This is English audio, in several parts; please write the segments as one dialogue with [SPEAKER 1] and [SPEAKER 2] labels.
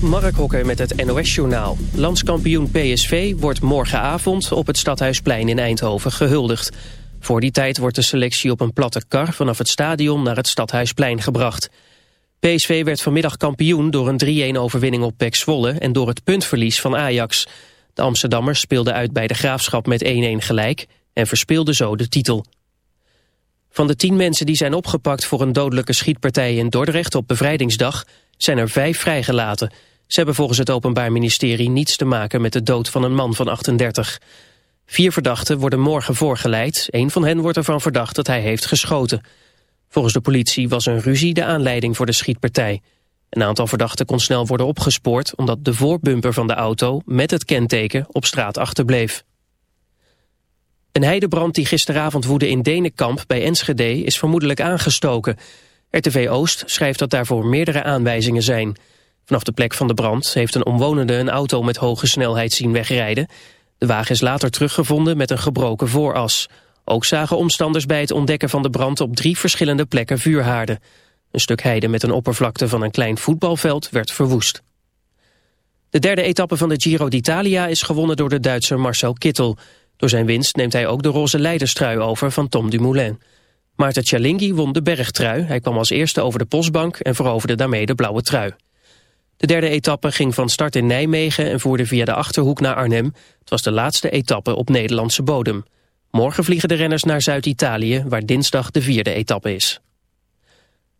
[SPEAKER 1] Mark Hokker met het NOS-journaal. Landskampioen PSV wordt morgenavond op het Stadhuisplein in Eindhoven gehuldigd. Voor die tijd wordt de selectie op een platte kar vanaf het stadion naar het Stadhuisplein gebracht. PSV werd vanmiddag kampioen door een 3-1 overwinning op PEC Zwolle en door het puntverlies van Ajax. De Amsterdammers speelden uit bij de Graafschap met 1-1 gelijk en verspeelden zo de titel. Van de tien mensen die zijn opgepakt voor een dodelijke schietpartij in Dordrecht op bevrijdingsdag zijn er vijf vrijgelaten. Ze hebben volgens het Openbaar Ministerie niets te maken met de dood van een man van 38. Vier verdachten worden morgen voorgeleid. Een van hen wordt ervan verdacht dat hij heeft geschoten. Volgens de politie was een ruzie de aanleiding voor de schietpartij. Een aantal verdachten kon snel worden opgespoord... omdat de voorbumper van de auto met het kenteken op straat achterbleef. Een heidebrand die gisteravond woedde in Denenkamp bij Enschede... is vermoedelijk aangestoken. RTV Oost schrijft dat daarvoor meerdere aanwijzingen zijn. Vanaf de plek van de brand heeft een omwonende een auto met hoge snelheid zien wegrijden. De wagen is later teruggevonden met een gebroken vooras. Ook zagen omstanders bij het ontdekken van de brand op drie verschillende plekken vuurhaarden. Een stuk heide met een oppervlakte van een klein voetbalveld werd verwoest. De derde etappe van de Giro d'Italia is gewonnen door de Duitser Marcel Kittel. Door zijn winst neemt hij ook de roze leiderstrui over van Tom Dumoulin. Maarten Cialinghi won de bergtrui. Hij kwam als eerste over de postbank en veroverde daarmee de blauwe trui. De derde etappe ging van start in Nijmegen en voerde via de Achterhoek naar Arnhem. Het was de laatste etappe op Nederlandse bodem. Morgen vliegen de renners naar Zuid-Italië, waar dinsdag de vierde etappe is.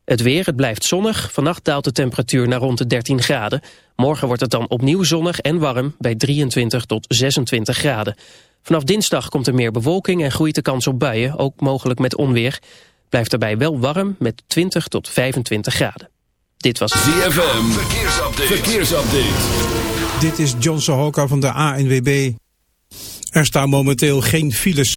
[SPEAKER 1] Het weer, het blijft zonnig. Vannacht daalt de temperatuur naar rond de 13 graden. Morgen wordt het dan opnieuw zonnig en warm bij 23 tot 26 graden. Vanaf dinsdag komt er meer bewolking en groeit de kans op buien, ook mogelijk met onweer. Blijft daarbij wel warm met 20 tot 25 graden. Dit was
[SPEAKER 2] ZFM, verkeersupdate. verkeersupdate.
[SPEAKER 3] Dit is John Sohoka van de ANWB. Er staan momenteel geen files.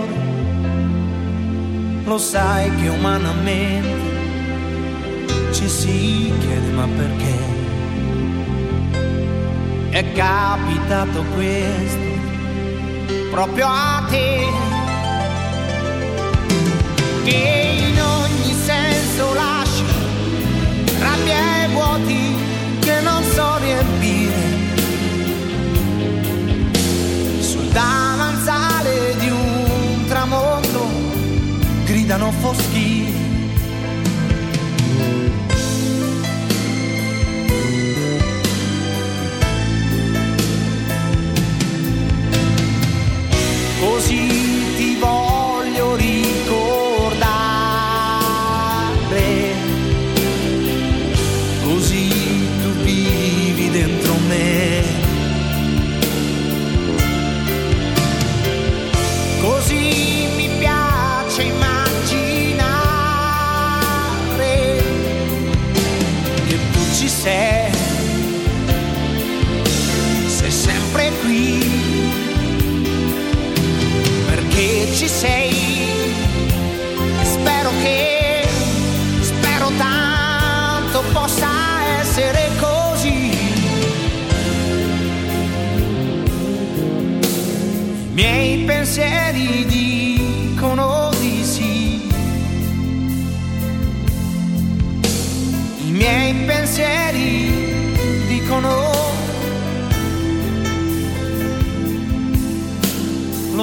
[SPEAKER 4] Lo sai che umanamente ci si chiede ma perché? È capitato questo proprio a te che in ogni senso lascia rabbia e vuoti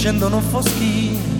[SPEAKER 4] scendono foschi.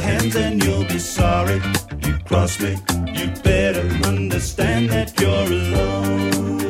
[SPEAKER 5] hands and you'll be sorry you crossed me. You better understand that you're alone.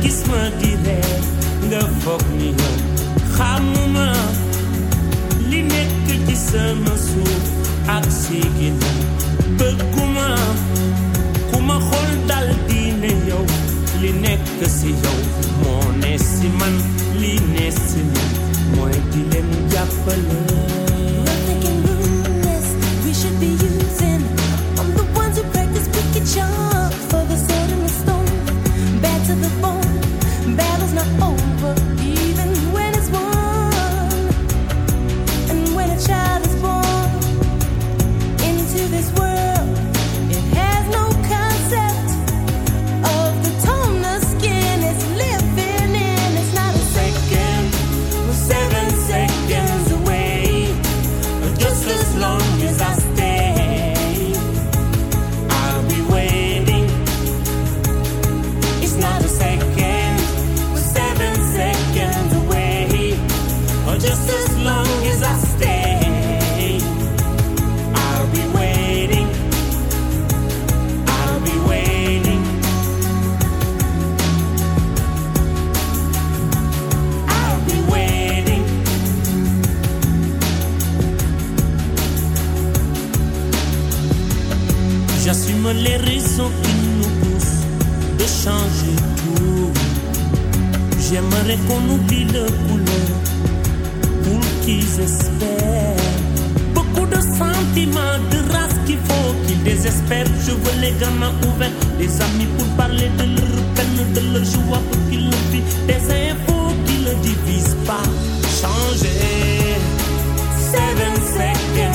[SPEAKER 6] Gis ma di ree nga foog ni yow li nekk ci sama suuf ak siigi na bëgguma ku dal di ne yow li nekk si yow moo ne si li ne si man mooy di leen jàppale Le couleur pour qu'ils espèrent. Beaucoup de sentiments, de race qu'il faut qu'ils désespèrent. Je veux les gamins ouverts, des amis pour parler de leur peine, de leur joie pour qu'ils le vivent. Des infos qui ne divisent pas. Changer. Seven seconds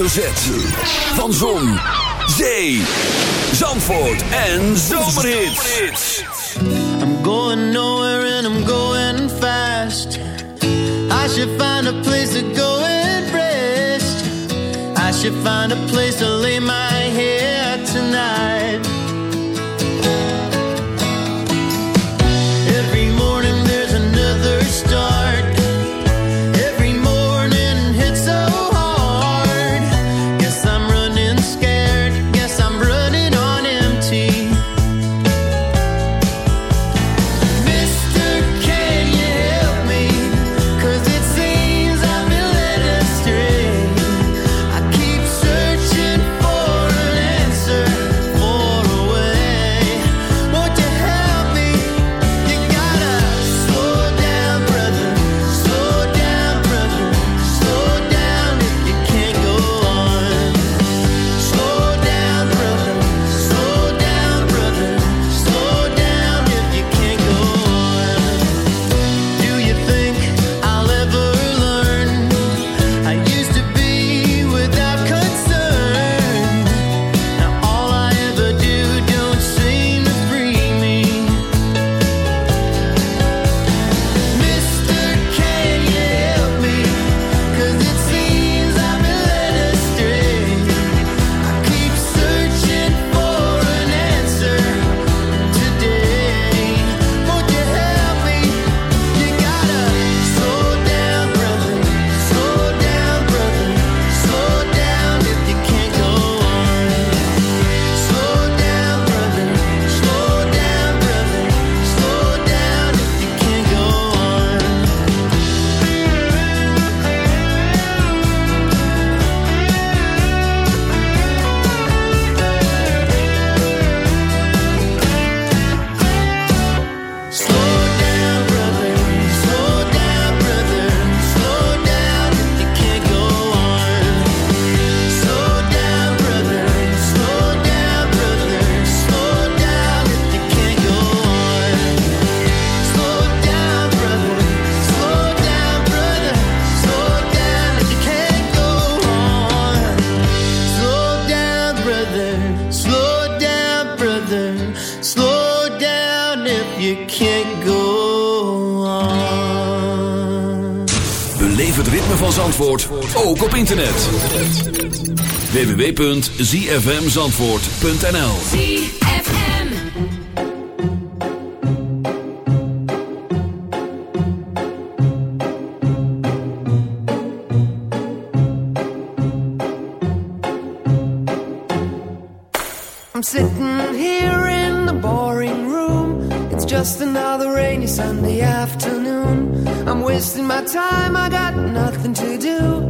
[SPEAKER 2] Van Zon, Zee, Zandvoort en Zomerhits.
[SPEAKER 7] I'm going nowhere and I'm going fast. I should find a place to go and rest. I should find a place to lay my
[SPEAKER 2] www.zfmzandvoort.nl
[SPEAKER 8] I'm sitting here in the boring room. It's just another rainy Sunday afternoon. I'm wasting my time, I got nothing to do.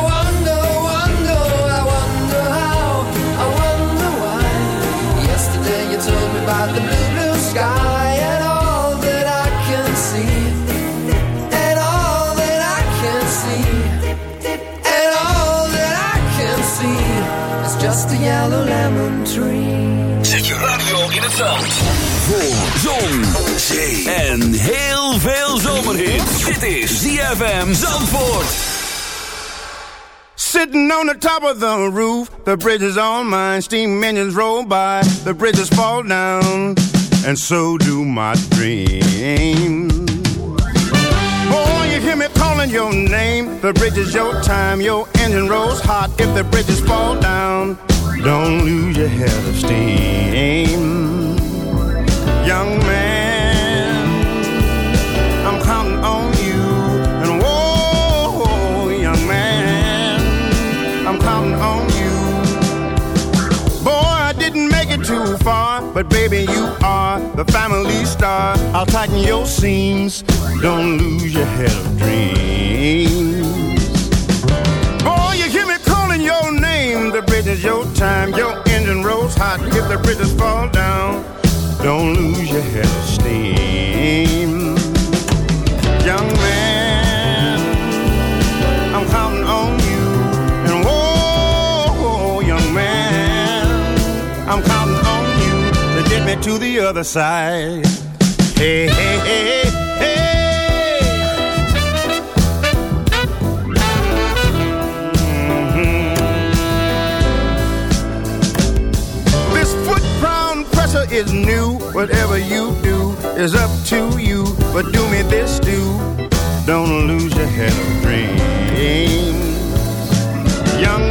[SPEAKER 8] lemon tree.
[SPEAKER 2] Zet je radio in het zand. Voor zon, zee en heel veel zomerhit. Dit is ZFM Zandvoort.
[SPEAKER 9] Sitting on the top of the roof, the bridge is on mine. Steam engines roll by, the bridges fall down, and so do my dreams. Calling your name. The bridge is your time, your engine rolls hot. If the bridges fall down, don't lose your head of steam. Young man, I'm counting on you. And whoa, young man, I'm counting on you. Boy, I didn't make it too far, but baby, you are the family star. I'll tighten your seams. Don't lose your head of dreams. Time. Your engine rolls hot. If the bridges fall down, don't lose your head of steam. Young man, I'm counting on you. And whoa, young man, I'm counting on you to get me to the other side. Hey, hey, hey, hey. Is new. Whatever you do is up to you. But do me this do. Don't lose your head of dreams. Young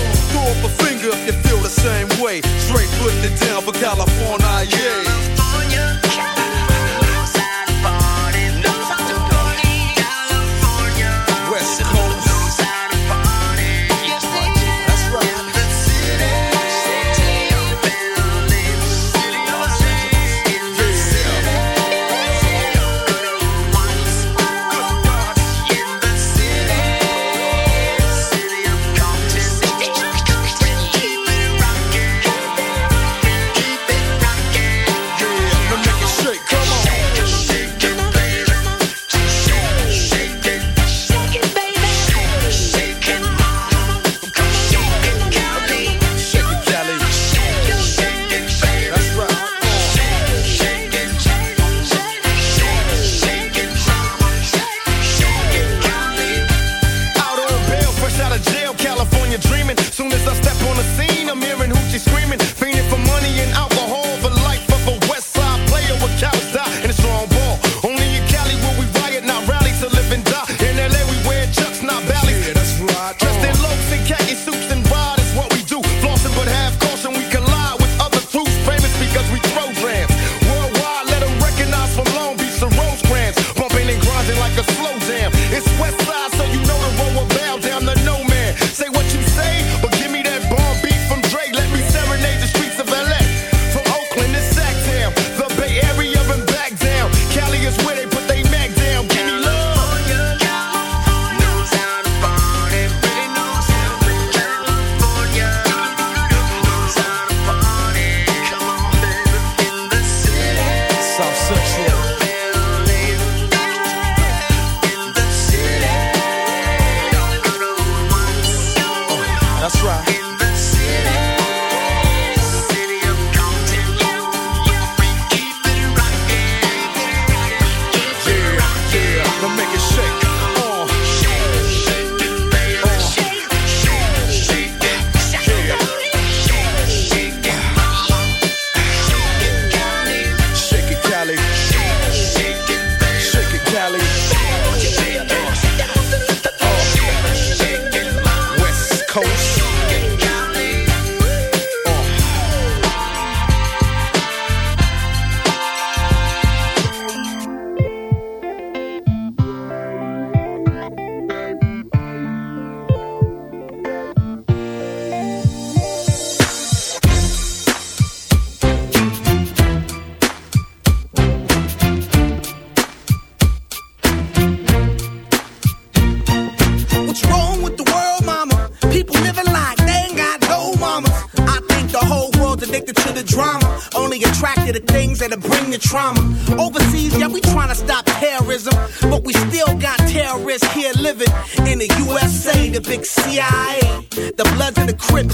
[SPEAKER 10] Same way. Straight putting it down for California,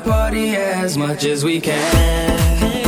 [SPEAKER 11] party as much as we can.